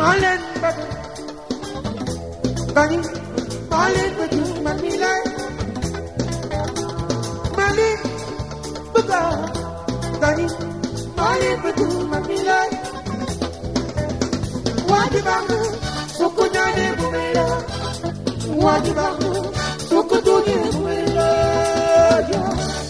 Malen badu Bani Malen badu Mamila Mali Buga Bani Malen badu Mamila Wadi bangu Sukunyane bumela Wadi bangu Sukutuni bumela Yeah.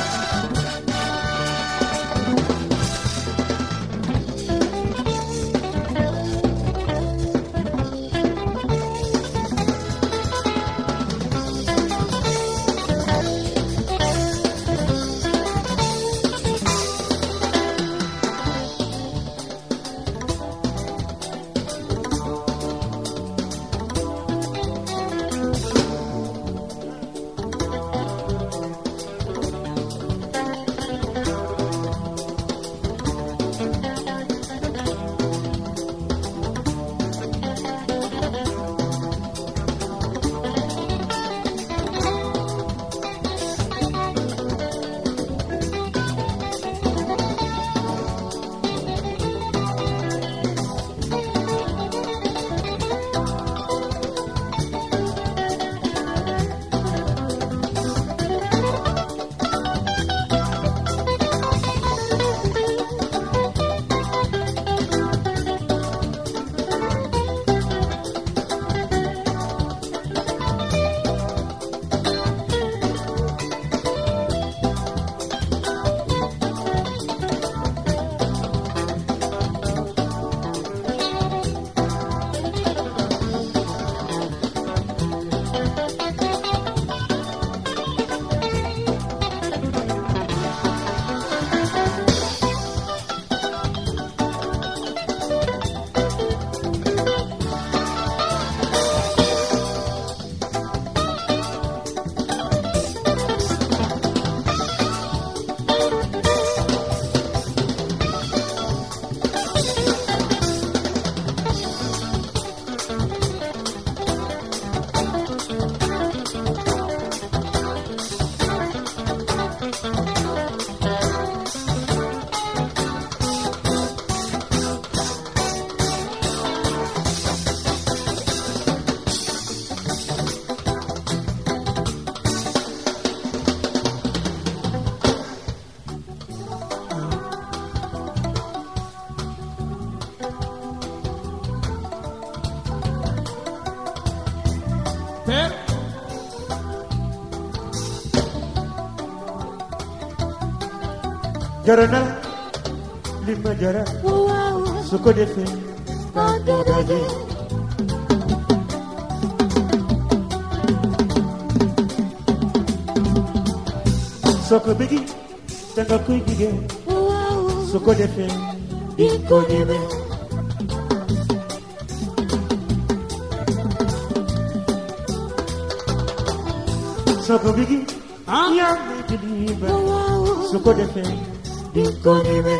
jaranal li ma jaral su defee tàggu daje soo ko bëggi da defee di ah. defee dikonime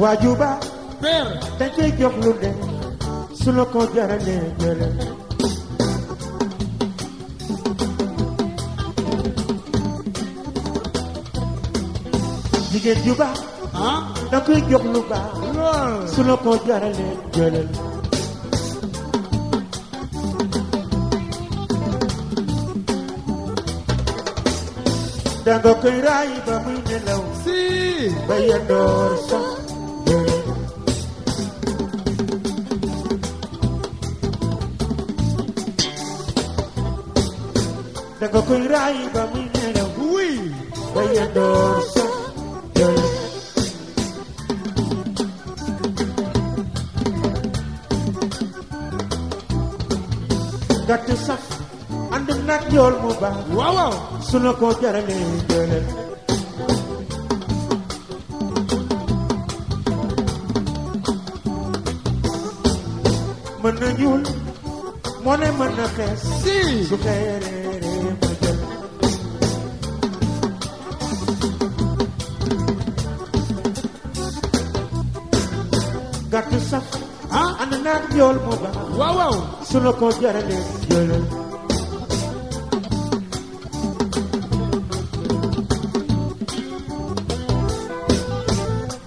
wajuba per dañ koy jox lu ne su la ju baax ah. da koy jox lu baax jango koy raay ba muy nelaw si ba yendoor sax jango ba muy nelaw oui ba yendoor Got to suffer. njool mu baax waaw waaw su na ko jaralee mën a ñuul moo mën na xees si ma jël gàtt sax ah ànd naag mu baax waaw waaw su na ko jaralee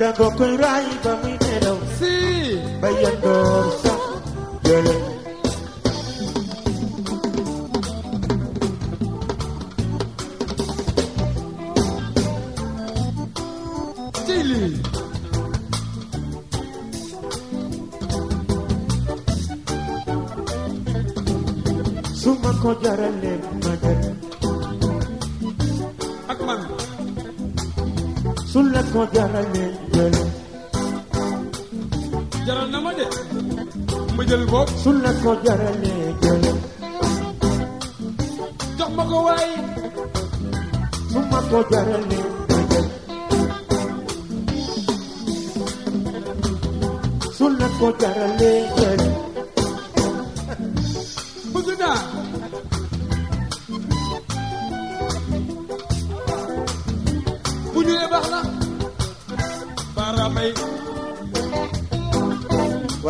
danga to raay ba muy nelaw si ba yandoor sax jële su ma ko Sula sua gara ñeññal jaral na ma de ko sulla sua gara jox ma ko waay suma ko gara ñeññal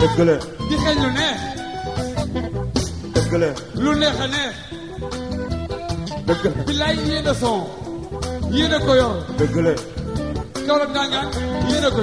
dëgg la. di xeeñ lu neex. dëgg lu neex a neex. dëgg la. bilaay yéen a son. yéen a ko yor. dëgg la. Kaolack yéen a ko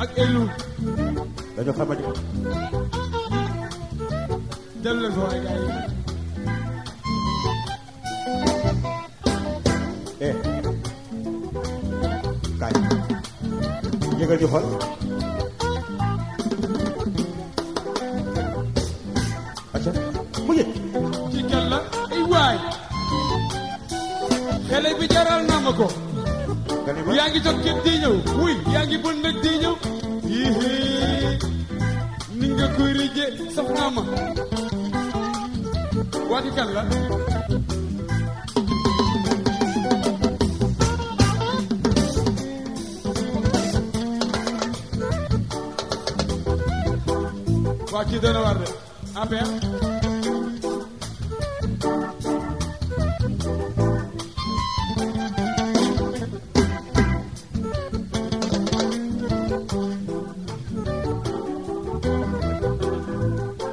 ak elu dañu xamadi jël leen foofu ay gars yi eh kaay jégal ñu xool acca mu ngi ci kenn la ay bi jaral na ko Kan yang ngi jóg képp yang ñëw wuy yaa ngi bon nag di ñëw yihii ni nga koy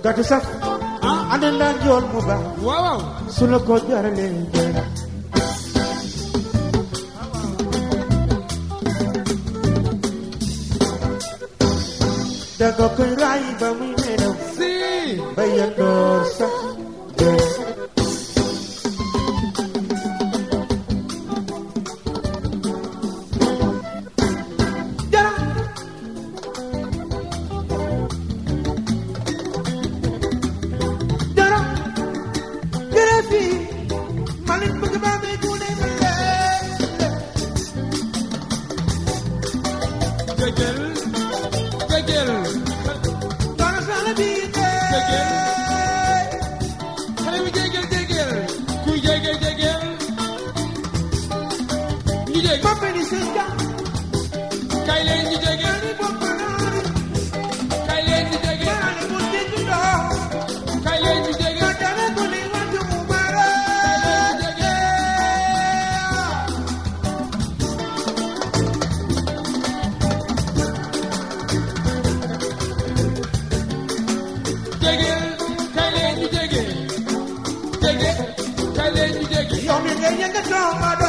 gàtt sax ah ànd naa njool mu baax waaw Wow! su la ko jaralee doy na da nga koy raay ba si again. Yo me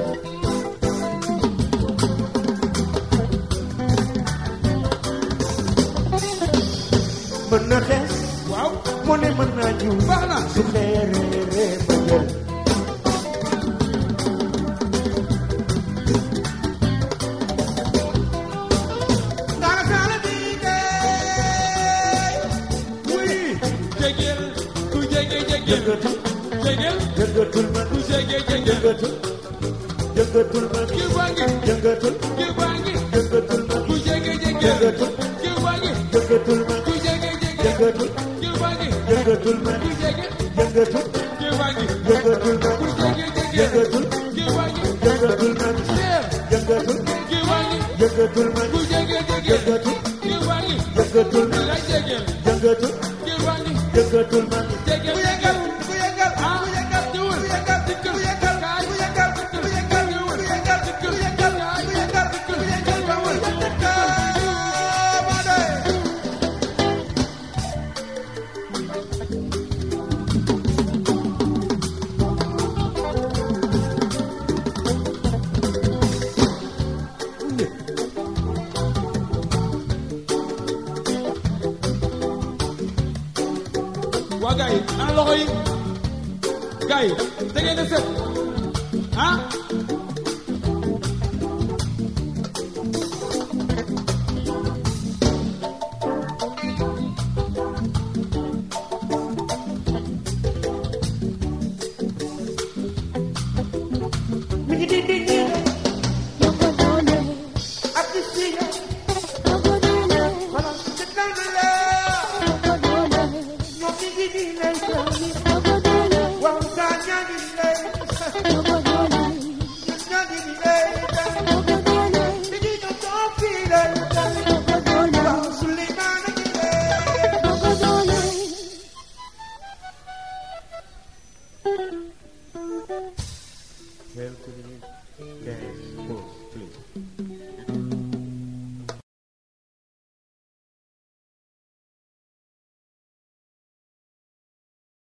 yëngatul ma innocent. Huh?